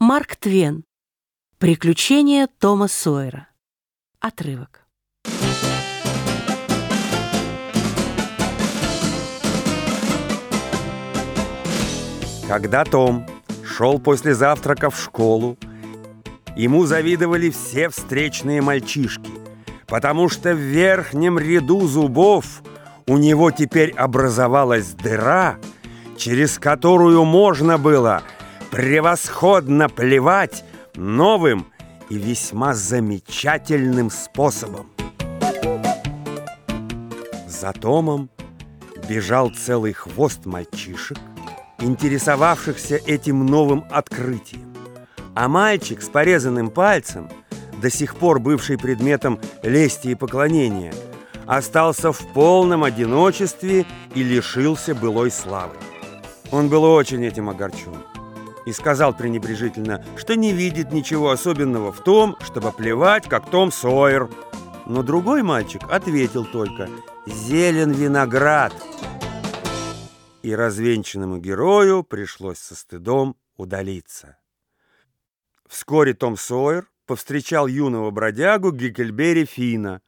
Марк Твен. Приключения Тома Сойера. Отрывок. Когда Том шел после завтрака в школу, ему завидовали все встречные мальчишки, потому что в верхнем ряду зубов у него теперь образовалась дыра, через которую можно было превосходно плевать новым и весьма замечательным способом. За Томом бежал целый хвост мальчишек, интересовавшихся этим новым открытием. А мальчик с порезанным пальцем, до сих пор бывший предметом лести и поклонения, остался в полном одиночестве и лишился былой славы. Он был очень этим огорчен и сказал пренебрежительно, что не видит ничего особенного в том, чтобы плевать, как Том Сойер. Но другой мальчик ответил только «Зелен виноград» и развенчанному герою пришлось со стыдом удалиться. Вскоре Том Сойер повстречал юного бродягу Геккельбери Фина.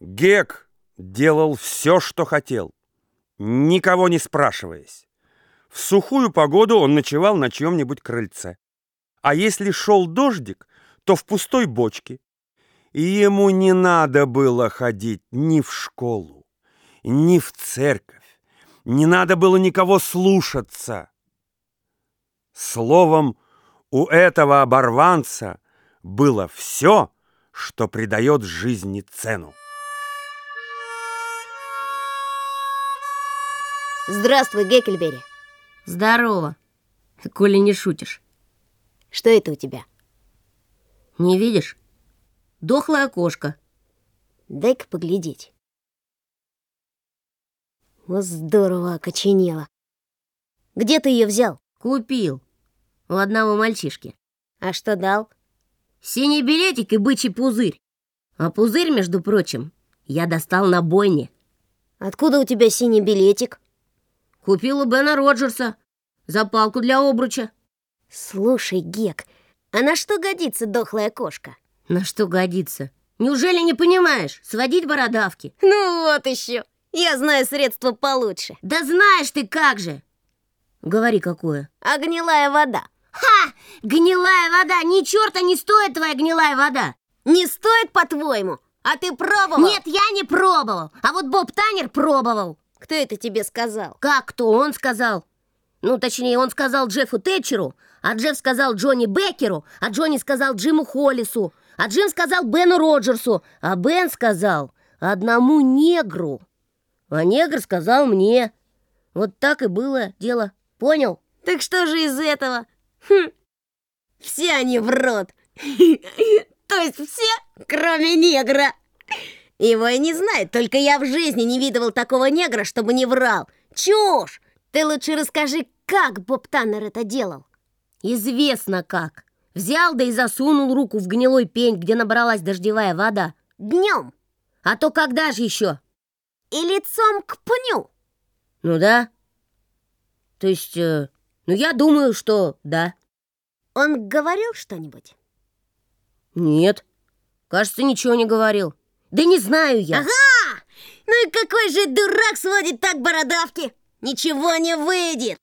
Гек делал все, что хотел, никого не спрашиваясь. В сухую погоду он ночевал на чьем-нибудь крыльце. А если шел дождик, то в пустой бочке. И ему не надо было ходить ни в школу, ни в церковь. Не надо было никого слушаться. Словом, у этого оборванца было все, что придает жизни цену. Здравствуй, Геккельбери. Здорово, коли не шутишь. Что это у тебя? Не видишь? Дохлая кошка. Дай-ка поглядеть. Вот здорово окоченела. Где ты ее взял? Купил. У одного мальчишки. А что дал? Синий билетик и бычий пузырь. А пузырь, между прочим, я достал на бойне. Откуда у тебя синий билетик? Купил у Бена Роджерса за палку для обруча. Слушай, Гек, а на что годится дохлая кошка? На что годится? Неужели не понимаешь? Сводить бородавки. Ну вот еще. Я знаю средство получше. Да знаешь ты как же. Говори, какое. А гнилая вода. Ха! Гнилая вода! Ни черта не стоит твоя гнилая вода! Не стоит, по-твоему? А ты пробовал? Нет, я не пробовал. А вот Боб Танер пробовал. Кто это тебе сказал? Как кто? Он сказал. Ну, точнее, он сказал Джеффу Тэтчеру, а Джефф сказал Джонни Беккеру, а Джонни сказал Джиму Холлису, а Джим сказал Бену Роджерсу, а Бен сказал одному негру. А негр сказал мне. Вот так и было дело. Понял? Так что же из этого? Хм. Все они в рот. То есть все, кроме негра. Его и не знает, только я в жизни не видывал такого негра, чтобы не врал. Чушь! Ты лучше расскажи, как Боб Таннер это делал. Известно как. Взял да и засунул руку в гнилой пень, где набралась дождевая вода. Днем. А то когда же еще? И лицом к пню. Ну да. То есть, э, ну я думаю, что да. Он говорил что-нибудь? Нет. Кажется, ничего не говорил. Да не знаю я. Ага! Ну и какой же дурак сводит так бородавки? Ничего не выйдет.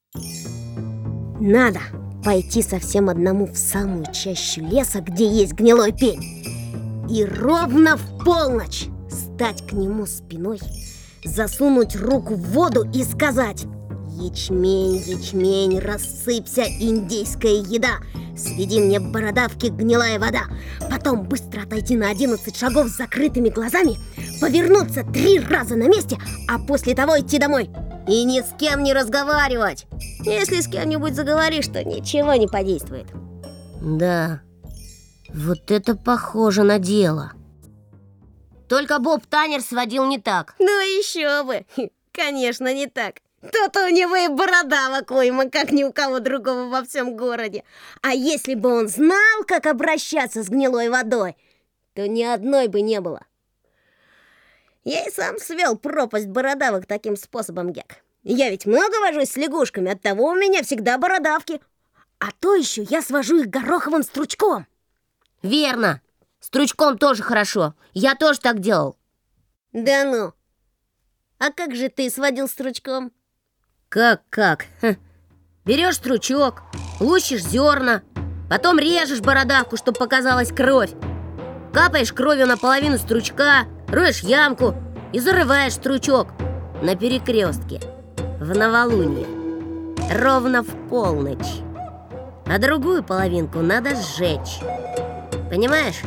Надо пойти совсем одному в самую чащу леса, где есть гнилой пень. И ровно в полночь стать к нему спиной, засунуть руку в воду и сказать Ячмень, ячмень, рассыпься, индейская еда Сведи мне бородавки, гнилая вода. Потом быстро отойти на 11 шагов с закрытыми глазами Повернуться три раза на месте, а после того идти домой. И ни с кем не разговаривать. Если с кем-нибудь заговоришь, то ничего не подействует. Да, вот это похоже на дело. Только Боб Танер сводил не так. Ну еще бы, конечно не так то-то у него и бородавок уйма, как ни у кого другого во всем городе. А если бы он знал, как обращаться с гнилой водой, то ни одной бы не было. Я и сам свел пропасть бородавок таким способом, Гек. Я ведь много вожусь с лягушками, оттого у меня всегда бородавки. А то еще я свожу их гороховым стручком. Верно. Стручком тоже хорошо. Я тоже так делал. Да ну. А как же ты сводил стручком? Как-как? Берешь стручок, лущишь зерна, потом режешь бородавку, чтобы показалась кровь. Капаешь кровью на половину стручка, роешь ямку и зарываешь стручок на перекрестке в новолуние. Ровно в полночь. А другую половинку надо сжечь. Понимаешь?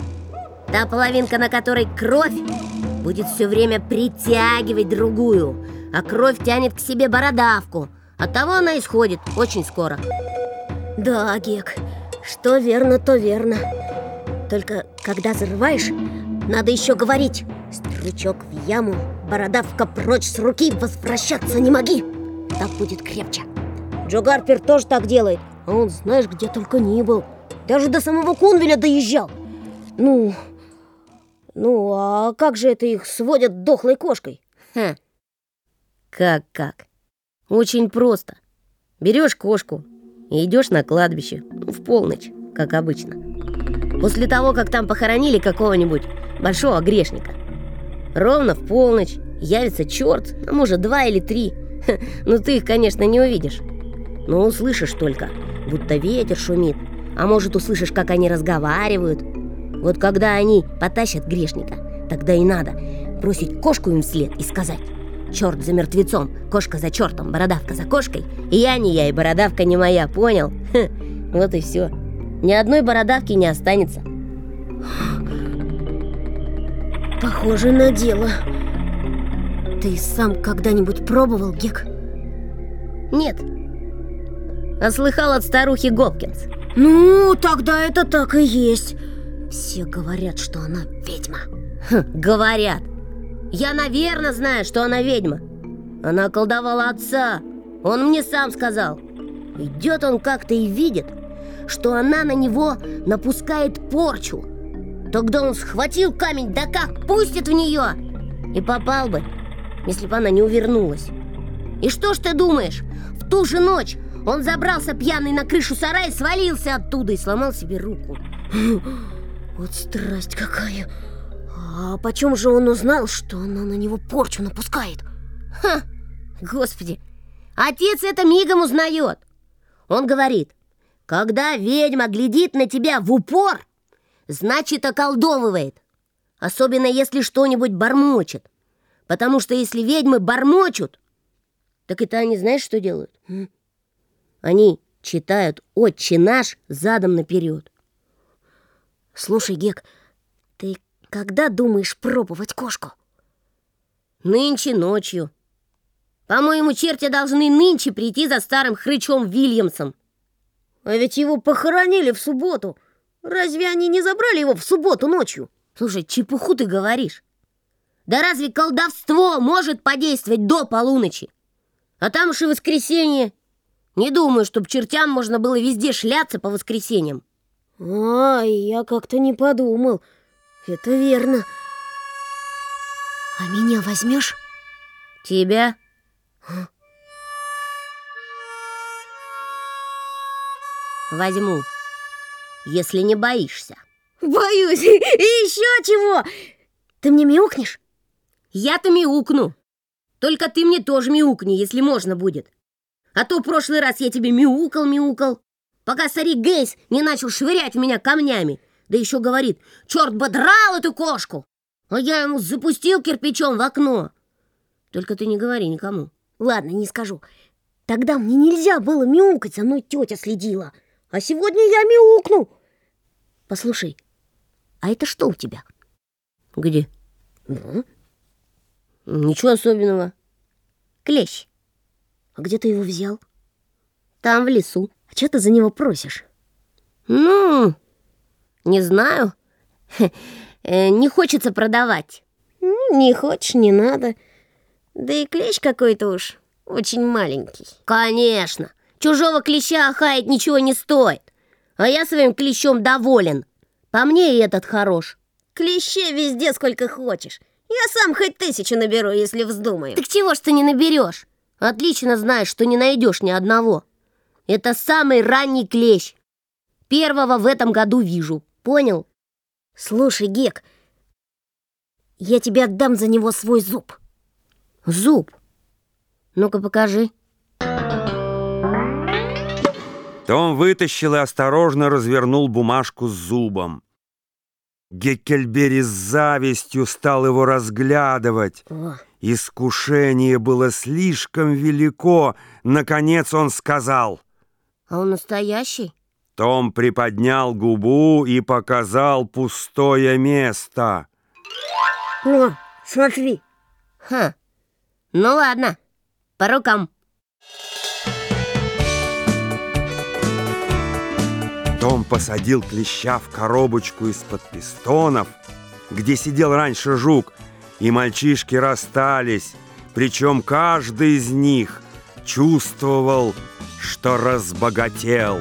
Та половинка, на которой кровь, будет все время притягивать другую, а кровь тянет к себе бородавку. Оттого она исходит очень скоро. Да, Гек, что верно, то верно. Только когда зарываешь, надо еще говорить Стручок в яму, бородавка прочь с руки, возвращаться не моги Так будет крепче Джо Гарпер тоже так делает А он знаешь, где только не был Даже до самого Кунвеля доезжал Ну, ну, а как же это их сводят дохлой кошкой? Хм. Как-как? Очень просто. Берешь кошку и идешь на кладбище в полночь, как обычно. После того, как там похоронили какого-нибудь большого грешника. Ровно в полночь явится черт, а может два или три. Ну ты их, конечно, не увидишь. Но услышишь только, будто ветер шумит. А может услышишь, как они разговаривают. Вот когда они потащат грешника, тогда и надо бросить кошку им вслед и сказать Черт за мертвецом, кошка за чертом, бородавка за кошкой. И я не я, и бородавка не моя, понял? вот и все Ни одной бородавки не останется. Похоже на дело. Ты сам когда-нибудь пробовал, Гек? Нет. А слыхал от старухи Гопкинс? Ну, тогда это так и есть. Все говорят, что она ведьма. Хм, Говорят Я, наверное, знаю, что она ведьма. Она колдовала отца. Он мне сам сказал. Идет он как-то и видит Что она на него напускает порчу. Тогда он схватил камень, да как пустит в нее? И попал бы, если бы она не увернулась. И что ж ты думаешь? В ту же ночь он забрался пьяный на крышу сарая, свалился оттуда и сломал себе руку. Вот страсть какая А почем же он узнал, что она на него порчу напускает? Ха! Господи! Отец это мигом узнает Он говорит Когда ведьма глядит на тебя в упор Значит, околдовывает Особенно если что-нибудь бормочет Потому что если ведьмы бормочут Так это они знаешь, что делают? Они читают «Отче наш» задом наперед Слушай, Гек, когда думаешь пробовать кошку? Нынче ночью По-моему, черти должны нынче прийти за старым хрычом Вильямсом А ведь его похоронили в субботу Разве они не забрали его в субботу ночью? Слушай, чепуху ты говоришь. Да разве колдовство может подействовать до полуночи? А там уж и воскресенье. Не думаю, чтобы чертям можно было везде шляться по воскресеньям. А, я как-то не подумал Это верно А меня возьмешь? Тебя? Возьму, если не боишься. Боюсь, и еще чего Ты мне мяукнешь? Я-то мяукну. Только ты мне тоже мяукни, если можно будет. А то в прошлый раз я тебе мяукал-мяукал, пока старик Гейс не начал швырять в меня камнями. Да еще говорит, черт бы драл эту кошку. А я ему запустил кирпичом в окно. Только ты не говори никому. Ладно, не скажу Тогда мне нельзя было мяукать, за мной тетя следила А сегодня я мяукну Послушай, а это что у тебя? Где? Ну, Ничего особенного. Клещ. а где ты его взял? Там в лесу. А что ты за него просишь? Ну, не знаю. Э, Не хочется продавать. Ну, не хочешь, не надо Да и клещ какой-то уж очень маленький Конечно, чужого клеща хаять ничего не стоит. А я своим клещом доволен. По мне и этот хорош. Клещей везде сколько хочешь Я сам хоть тысячу наберу, если вздумаю Так чего ж ты не наберешь? Отлично знаешь, что не найдешь ни одного. Это самый ранний клещ. Первого в этом году вижу. Понял? Слушай, Гек, я тебе отдам за него свой зуб. Зуб. Ну-ка покажи. Том вытащил и осторожно развернул бумажку с зубом. Геккельбери с завистью стал его разглядывать. О, Искушение было слишком велико. Наконец он сказал. А он настоящий? Том приподнял губу и показал пустое место. о, смотри. Ха. Ну ладно. По рукам. Том посадил клеща в коробочку из-под пистонов, где сидел раньше жук, и мальчишки расстались, причем каждый из них чувствовал, что разбогател.